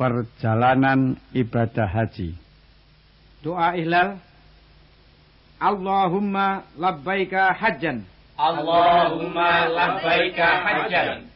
perjalanan ibadah haji. Doa ihlal. Allahumma labbaika hajjan. Allahumma labbaika hajjan.